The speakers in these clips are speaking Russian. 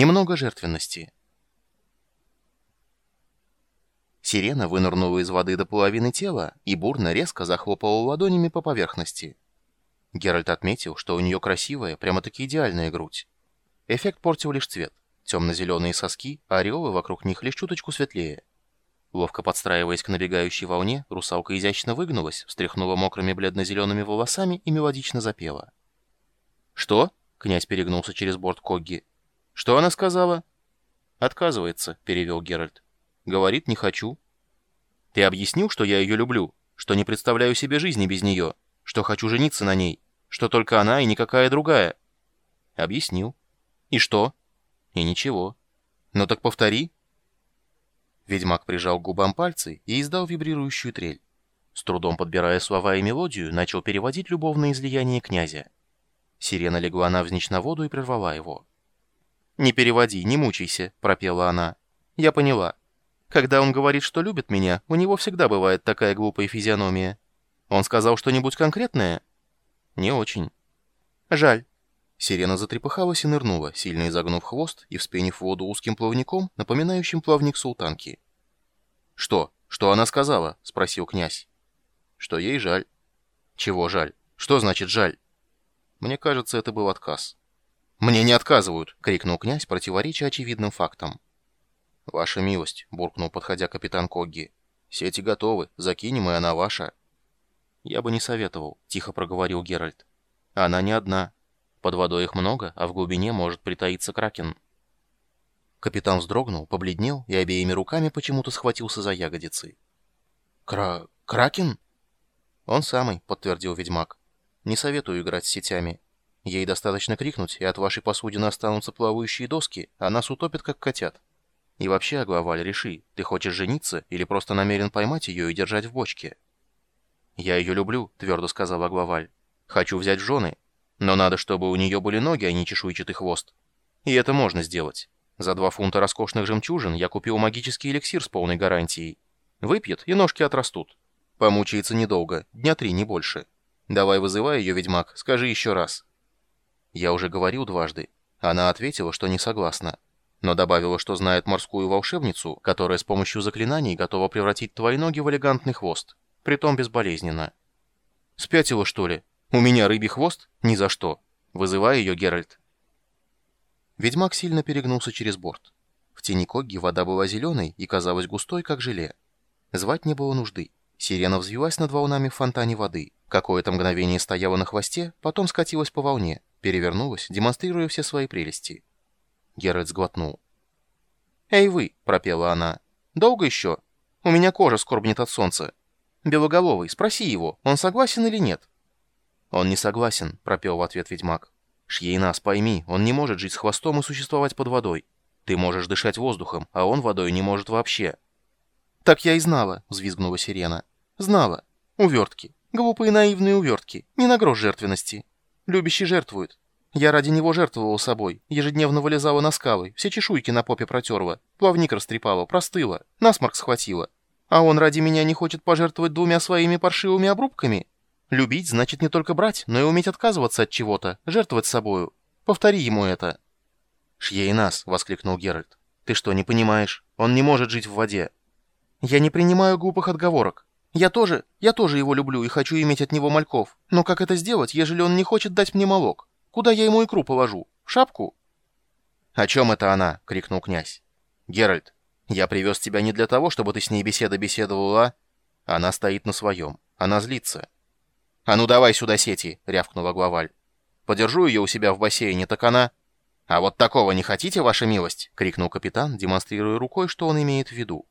Немного жертвенности. Сирена вынырнула из воды до половины тела и бурно резко захлопала ладонями по поверхности. Геральт отметил, что у нее красивая, прямо-таки идеальная грудь. Эффект портил лишь цвет. Темно-зеленые соски, а ореолы вокруг них лишь чуточку светлее. Ловко подстраиваясь к набегающей волне, русалка изящно выгнулась, встряхнула мокрыми бледно-зелеными волосами и мелодично запела. «Что?» — князь перегнулся через борт Когги. «Что она сказала?» «Отказывается», — перевел Геральт. «Говорит, не хочу». «Ты объяснил, что я ее люблю, что не представляю себе жизни без нее, что хочу жениться на ней, что только она и никакая другая?» «Объяснил». «И что?» «И ничего». «Ну так повтори». Ведьмак прижал к губам пальцы и издал вибрирующую трель. С трудом подбирая слова и мелодию, начал переводить любовное излияние князя. Сирена легла навзничь на воду и прервала его. «Не переводи, не мучайся», — пропела она. «Я поняла. Когда он говорит, что любит меня, у него всегда бывает такая глупая физиономия. Он сказал что-нибудь конкретное?» «Не очень». «Жаль». Сирена затрепыхалась и нырнула, сильно изогнув хвост и вспенив воду узким плавником, напоминающим плавник султанки. «Что? Что она сказала?» — спросил князь. «Что ей жаль». «Чего жаль? Что значит жаль?» Мне кажется, это был отказ. «Мне не отказывают!» — крикнул князь, противоречия очевидным фактам. «Ваша милость!» — буркнул, подходя капитан Когги. «Сети готовы, закинем, и она ваша». «Я бы не советовал», — тихо проговорил Геральт. «Она не одна. Под водой их много, а в глубине может притаиться кракен». Капитан вздрогнул, побледнел и обеими руками почему-то схватился за ягодицы. «Кра... кракен?» «Он самый», — подтвердил ведьмак. «Не советую играть с сетями. Ей достаточно крикнуть, и от вашей посудины останутся плавающие доски, а нас утопят, как котят. И вообще, Аглаваль, реши, ты хочешь жениться или просто намерен поймать ее и держать в бочке?» «Я ее люблю», — твердо сказал Аглаваль. «Хочу взять в жены. Но надо, чтобы у нее были ноги, а не чешуйчатый хвост. И это можно сделать. За два фунта роскошных жемчужин я купил магический эликсир с полной гарантией. Выпьет, и ножки отрастут. Помучается недолго, дня три, не больше. Давай вызывай ее, ведьмак, скажи еще раз». Я уже говорил дважды. Она ответила, что не согласна. Но добавила, что знает морскую волшебницу, которая с помощью заклинаний готова превратить твои ноги в элегантный хвост. Притом безболезненно. Спятила, что ли? У меня рыбий хвост? Ни за что. Вызывай ее, Геральт. Ведьмак сильно перегнулся через борт. В тени Когги вода была зеленой и казалась густой, как желе. Звать не было нужды. Сирена взвилась над волнами в фонтане воды. Какое-то мгновение стояла на хвосте, потом скатилась по волне, перевернулась, демонстрируя все свои прелести. Геральт сглотнул. «Эй вы!» — пропела она. «Долго еще? У меня кожа скорбнет от солнца. Белоголовый, спроси его, он согласен или нет?» «Он не согласен», — пропел в ответ ведьмак. «Шьейнас, пойми, он не может жить с хвостом и существовать под водой. Ты можешь дышать воздухом, а он водой не может вообще». «Так я и знала», — взвизгнула сирена. «Знала. Увертки. Глупые наивные увертки. Не на грош жертвенности. Любящий жертвует. Я ради него жертвовал собой, ежедневно вылезала на скалы, все чешуйки на попе протерла, плавник растрепала, простыла, насморк схватила. А он ради меня не хочет пожертвовать двумя своими паршивыми обрубками? Любить значит не только брать, но и уметь отказываться от чего-то, жертвовать собою. Повтори ему это. «Шьей нас!» — воскликнул Геральт. «Ты что, не понимаешь? Он не может жить в воде». «Я не принимаю глупых отговорок. Я тоже, я тоже его люблю и хочу иметь от него мальков. Но как это сделать, ежели он не хочет дать мне молок? Куда я ему икру положу? В шапку?» «О чем это она?» — крикнул князь. «Геральт, я привез тебя не для того, чтобы ты с ней беседа беседовала, а...» Она стоит на своем. Она злится. «А ну давай сюда сети!» — рявкнула главаль. «Подержу ее у себя в бассейне, так она...» «А вот такого не хотите, ваша милость?» — крикнул капитан, демонстрируя рукой, что он имеет в виду.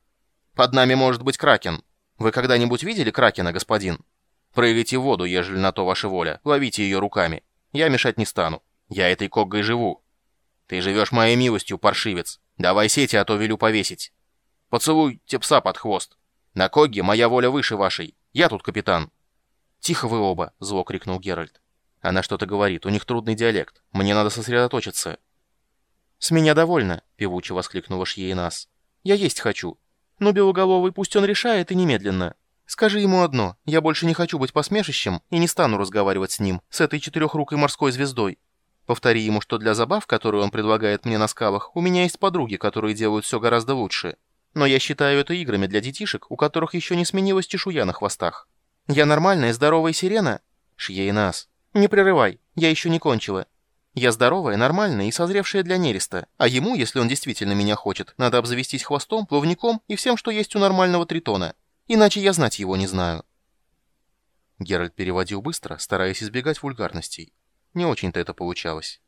«Под нами может быть кракен. Вы когда-нибудь видели кракена, господин? Прыгайте воду, ежели на то ваша воля. Ловите ее руками. Я мешать не стану. Я этой коггой живу. Ты живешь моей милостью, паршивец. Давай сети, а то велю повесить. Поцелуй тепса под хвост. На когге моя воля выше вашей. Я тут капитан. Тихо вы оба, зло крикнул Геральт. Она что-то говорит, у них трудный диалект. Мне надо сосредоточиться. «С меня довольно», — певуче воскликнула Шьейнас. «Я есть хочу. Ну, Белоголовый, пусть он решает и немедленно. Скажи ему одно, я больше не хочу быть посмешищем и не стану разговаривать с ним, с этой четырехрукой морской звездой. Повтори ему, что для забав, которые он предлагает мне на скалах, у меня есть подруги, которые делают все гораздо лучше. Но я считаю это играми для детишек, у которых еще не сменилась чешуя на хвостах. Я нормальная, здоровая сирена? Шьей нас. Не прерывай, я еще не кончила. Я здоровая, нормальная и созревшая для нереста. А ему, если он действительно меня хочет, надо обзавестись хвостом, плавником и всем, что есть у нормального тритона. Иначе я знать его не знаю. Геральт переводил быстро, стараясь избегать вульгарностей. Не очень-то это получалось.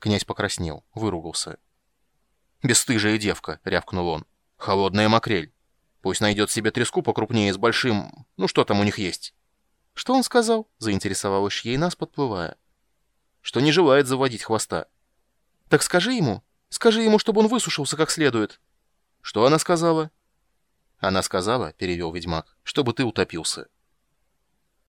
Князь покраснел, выругался. «Бесстыжая девка!» — рявкнул он. «Холодная макрель. Пусть найдет себе треску покрупнее с большим... Ну что там у них есть?» «Что он сказал?» — заинтересовалась ей нас, подплывая. «Что не желает заводить хвоста». «Так скажи ему. Скажи ему, чтобы он высушился как следует». «Что она сказала?» «Она сказала, — перевел ведьмак, — чтобы ты утопился».